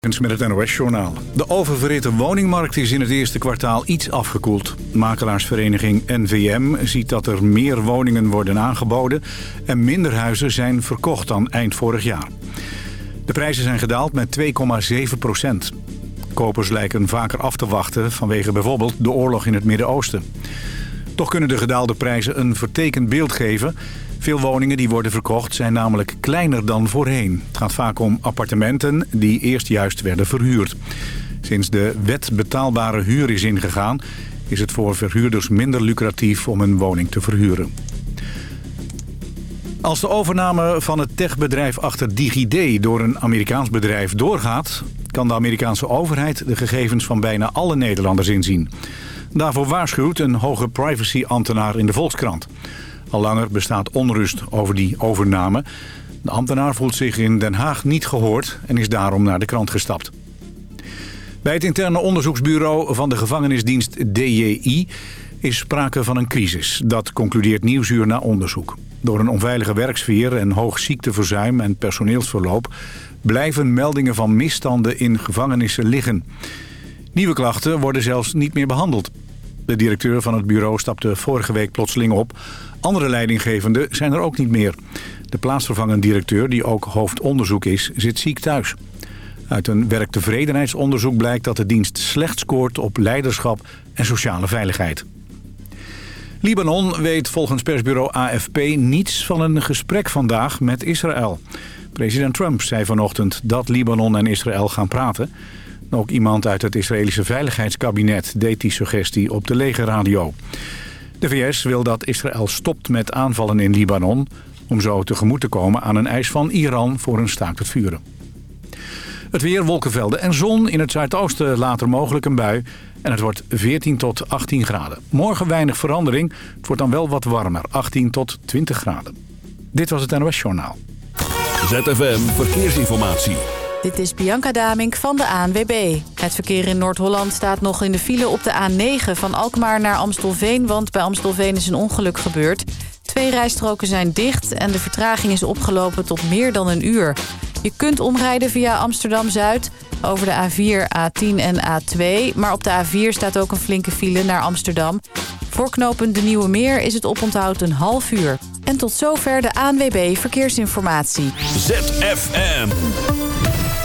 met het NOS-journaal. De oververhitte woningmarkt is in het eerste kwartaal iets afgekoeld. Makelaarsvereniging NVM ziet dat er meer woningen worden aangeboden... en minder huizen zijn verkocht dan eind vorig jaar. De prijzen zijn gedaald met 2,7 procent. Kopers lijken vaker af te wachten vanwege bijvoorbeeld de oorlog in het Midden-Oosten. Toch kunnen de gedaalde prijzen een vertekend beeld geven... Veel woningen die worden verkocht zijn namelijk kleiner dan voorheen. Het gaat vaak om appartementen die eerst juist werden verhuurd. Sinds de wet betaalbare huur is ingegaan... is het voor verhuurders minder lucratief om een woning te verhuren. Als de overname van het techbedrijf achter DigiD door een Amerikaans bedrijf doorgaat... kan de Amerikaanse overheid de gegevens van bijna alle Nederlanders inzien. Daarvoor waarschuwt een hoge privacy-ambtenaar in de Volkskrant... Al langer bestaat onrust over die overname. De ambtenaar voelt zich in Den Haag niet gehoord en is daarom naar de krant gestapt. Bij het interne onderzoeksbureau van de gevangenisdienst DJI is sprake van een crisis. Dat concludeert Nieuwsuur na onderzoek. Door een onveilige werksfeer en hoog ziekteverzuim en personeelsverloop... blijven meldingen van misstanden in gevangenissen liggen. Nieuwe klachten worden zelfs niet meer behandeld. De directeur van het bureau stapte vorige week plotseling op... Andere leidinggevenden zijn er ook niet meer. De plaatsvervangend directeur, die ook hoofdonderzoek is, zit ziek thuis. Uit een werktevredenheidsonderzoek blijkt dat de dienst slecht scoort op leiderschap en sociale veiligheid. Libanon weet volgens persbureau AFP niets van een gesprek vandaag met Israël. President Trump zei vanochtend dat Libanon en Israël gaan praten. Ook iemand uit het Israëlische Veiligheidskabinet deed die suggestie op de legerradio. De VS wil dat Israël stopt met aanvallen in Libanon... om zo tegemoet te komen aan een eis van Iran voor een staakt het vuren. Het weer, wolkenvelden en zon. In het zuidoosten later mogelijk een bui. En het wordt 14 tot 18 graden. Morgen weinig verandering. Het wordt dan wel wat warmer. 18 tot 20 graden. Dit was het NOS Journaal. ZFM Verkeersinformatie. Dit is Bianca Damink van de ANWB. Het verkeer in Noord-Holland staat nog in de file op de A9 van Alkmaar naar Amstelveen... want bij Amstelveen is een ongeluk gebeurd. Twee rijstroken zijn dicht en de vertraging is opgelopen tot meer dan een uur. Je kunt omrijden via Amsterdam-Zuid over de A4, A10 en A2... maar op de A4 staat ook een flinke file naar Amsterdam. Voor knooppunt De Nieuwe Meer is het oponthoud een half uur. En tot zover de ANWB Verkeersinformatie. ZFM.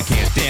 Upside down, easy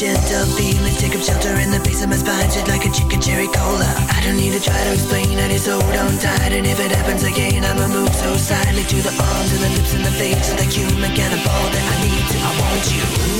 gentle feeling, Take up shelter in the face of my spine Shit like a chicken cherry cola. I don't need to try to explain I just hold on tight And if it happens again I'ma move so silently To the arms and the lips and the face Of the human cannonball That I need to, I want you.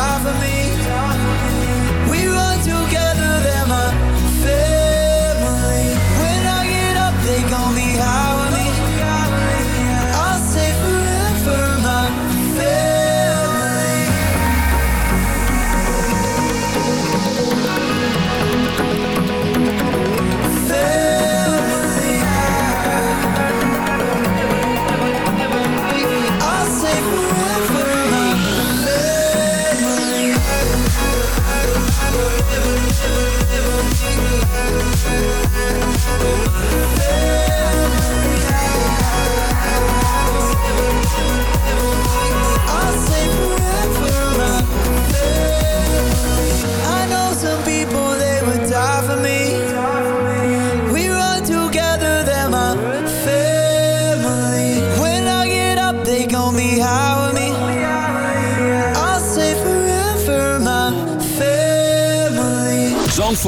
die for me.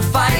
Fight.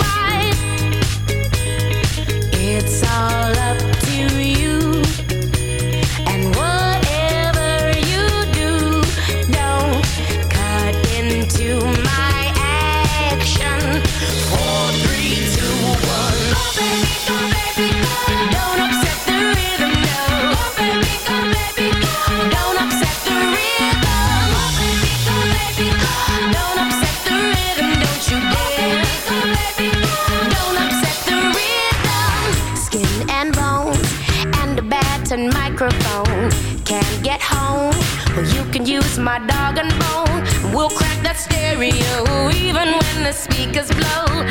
It's all up to you. You can use my dog and bone. We'll crack that stereo even when the speakers blow.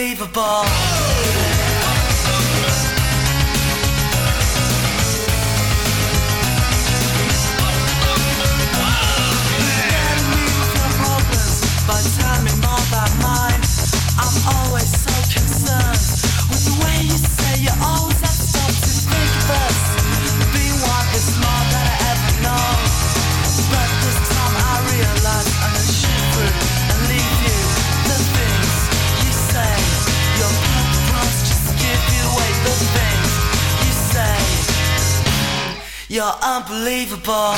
unbelievable. unbelievable.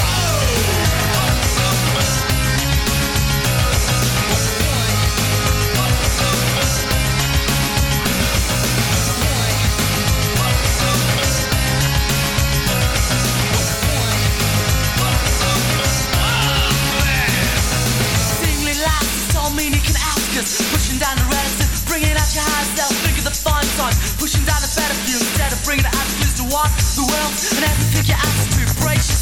Pushing down the bringing out your think time. Pushing down the better view, instead of bringing the attitudes to what the world and everything your attitude. Right.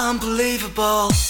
unbelievable.